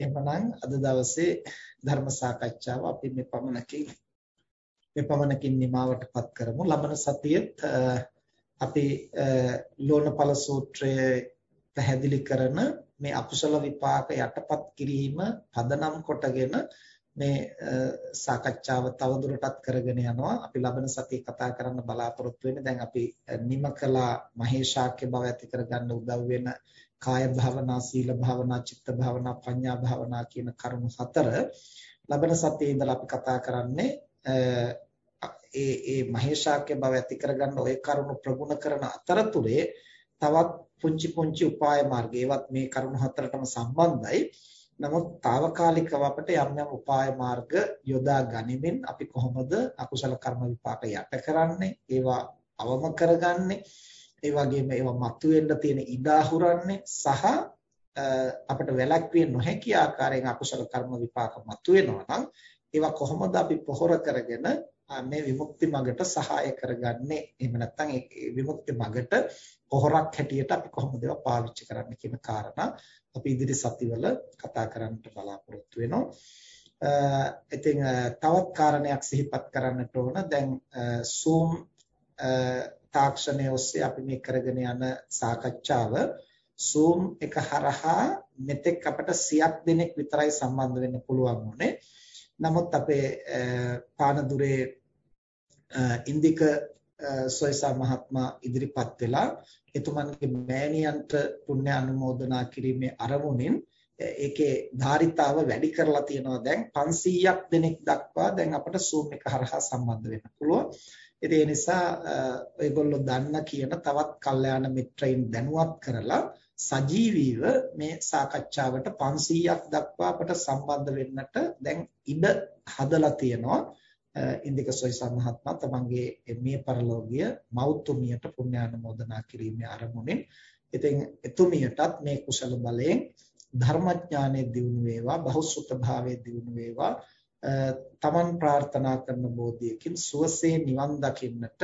එහෙමනම් අද දවසේ ධර්ම සාකච්ඡාව අපි මේ පමණකින් මේ පමණකින් නිමවටපත් කරමු. ලබන සතියේත් අපි ලෝණපල සූත්‍රයේ පැහැදිලි කරන මේ අකුසල විපාක යටපත් කිරීම පදනම් කොටගෙන මේ සාකච්ඡාව තවදුරටත් කරගෙන යනවා. අපි ලබන සතියේ කතා කරන්න බලාපොරොත්තු වෙන්නේ දැන් අපි නිමකලා මහේශාක්‍ය බව ඇති කරගන්න උදව් වෙන කාය භාවනා, සීල භාවනා, චිත්ත භාවනා, පඤ්ඤා භාවනා කියන කරුණු හතර ලබන සතියේ ඉඳලා අපි කතා කරන්නේ ඒ ඒ මහේශාක්‍ය බව ඇති කරගන්න ওই කරුණු ප්‍රගුණ කරන අතරතුරේ තවත් පුංචි පුංචි උපාය මාර්ග ඒවත් මේ කරුණු හතරටම සම්බන්ධයි. නමුත් తాවකාලිකව අපිට යම් යම් උපාය මාර්ග යොදා ගනිමින් අපි කොහොමද අකුසල කර්ම විපාක යට කරන්නේ? ඒවා අවම කරගන්නේ. ඒ වගේම ඒවා මතුවෙන්න තියෙන ඉඩ අහුරන්නේ සහ අපිට වැළැක්විය නොහැකි ආකාරයෙන් අකුසල කර්ම විපාක මතුවෙනවා නම් ඒවා කොහොමද අපි පොහොර කරගෙන මේ විමුක්ති මගට සහාය කරගන්නේ. එහෙම නැත්නම් ඒ විමුක්ති මගට පොහොරක් හැටියට අපි කොහොමද ඒවා පාවිච්චි කරන්න කියන කාරණා අපි ඉදිරි සතිවල කතා කරන්නට බලාපොරොත්තු වෙනවා. ඉතින් තවත් කාරණයක් සිහිපත් කරන්නට ඕන. දැන් Zoom තාක්ෂණය ඔස්සේ අපි මේ කරගෙන යන සාකච්ඡාව. Zoom එක හරහා මෙතෙක් අපට 100ක් දෙනෙක් විතරයි සම්බන්ධ වෙන්න පුළුවන් වුණේ. නමුත් අපේ පානදුරේ ඉන්දික සොයිසා මහත්මයා ඉදිරිපත් වෙලා එතුමන්ගේ මෑණියන්ට පුණ්‍ය අනුමෝදනා කිරීමේ අරමුණින් ඒකේ ධාරිතාව වැඩි කරලා තියෙනවා දැන් 500ක් දෙනෙක් දක්වා දැන් අපට Zoom එක හරහා සම්බන්ධ වෙන්න පුළුවන්. ඉතින් ඒ නිසා ඔයගොල්ලෝ දන්න කියන තවත් කල්යාණ මිත්‍රයින් දැනුවත් කරලා සජීවීව මේ සාකච්ඡාවට 500ක් දක්වා අපට සම්බන්ධ වෙන්නට දැන් ඉඩ හදලා තියෙනවා. ඉන්දික සොයිසා මහත්මයා තමන්ගේ මේ පරලෝකීය මෞතුමියට පුණ්‍යානුමෝදනා කිරීමේ අරමුණින් ඉතින් එතුමියටත් මේ කුසල බලයෙන් ධර්මඥානෙ දියුණු වේවා බහුසුත භාවයේ දියුණු වේවා තමන් ප්‍රාර්ථනා කරන බෝධියකින් සුවසේ නිවන් දකින්නට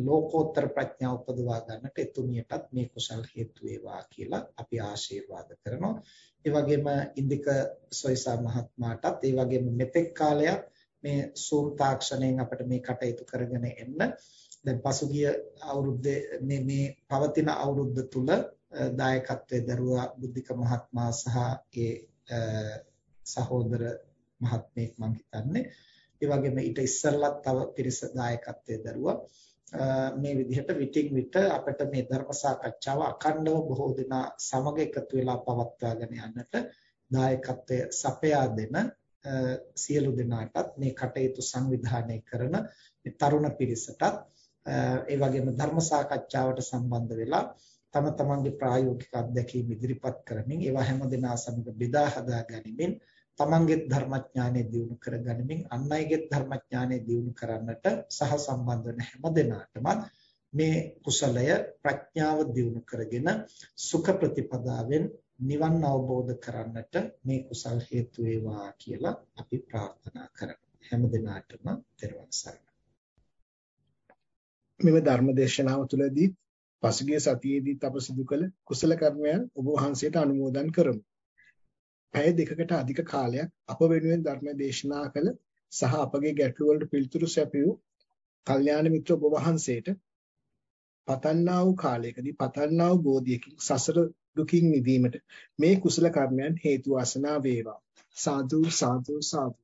ලෝකෝත්තර ප්‍රඥාව උපදවා ගන්නට එතුමියටත් මේ කුසල් හේතු වේවා කියලා අපි ආශිර්වාද කරනවා. ඒ වගේම ඉන්දික සොයිසා මහත්මයාටත් ඒ වගේම මෙතෙක් කාලයක් මේ සූම් තාක්ෂණයෙන් අපිට මේ කටයුතු කරගෙන එන්න. දැන් පසුගිය අවුරුද්දේ මේ මේ පවතින අවුරුද්ද තුල දායකත්වයේ දරුවා බුද්ධික මහත්මයා සහ ඒ සහෝදර මහත්මයෙක් මම හිතන්නේ. ඒ වගේම ඊට ඉස්සෙල්ලත් තව පිරිස දායකත්වයේ දරුවා. මේ විදිහට විටින් විට අපිට මේ ධර්ම සාකච්ඡාව අඛණ්ඩව බොහෝ දෙනා සමග එකතු වෙලා පවත්වාගෙන යන්නට දායකත්වය සපයා දෙන සියලු දෙනාටත් මේ කටයුතු සංවිධානය කරන මේ තරුණ පිරිසටත් ඒ වගේම ධර්ම සාකච්ඡාවට සම්බන්ධ වෙලා තම තමන්ගේ ප්‍රායෝගික අත්දැකීම් ඉදිරිපත් කරමින් ඒවා හැම දෙනා සමග බෙදා හදා ගැනීමෙන් තමන්ගේ ධර්මඥානය දියුණු කරගනිමින් අන් අයගේ ධර්මඥානය දියුණු කරන්නට සහ සම්බන්ධ වෙන හැම දෙනාටම මේ කුසලය ප්‍රඥාව දියුණු කරගෙන සුඛ ප්‍රතිපදාවෙන් නිවන් අවබෝධ කරන්නට මේ කුසල් හේතු වේවා කියලා අපි ප්‍රාර්ථනා කරනවා හැම දිනාටම තෙරුවන් සරණයි. මෙම ධර්ම දේශනාව තුළදී පසුගිය සතියේදීත් අප සිදු කළ කුසල කර්මයන් ඔබ වහන්සේට අනුමෝදන් කරමු. පැය දෙකකට අධික කාලයක් අප වෙනුවෙන් ධර්ම දේශනා කළ සහ අපගේ ගැටළු වලට පිළිතුරු සැපයූ කල්යාණ මිත්‍ර ඔබ වහන්සේට පතන්නා වූ කාලයකදී පතන්නා වූ බෝධියකින් සසර දුකින් මිදීමට. මේ කුසල කර්මයන් හේතු වාසනා වේවා. සාදු සාදු සාදු.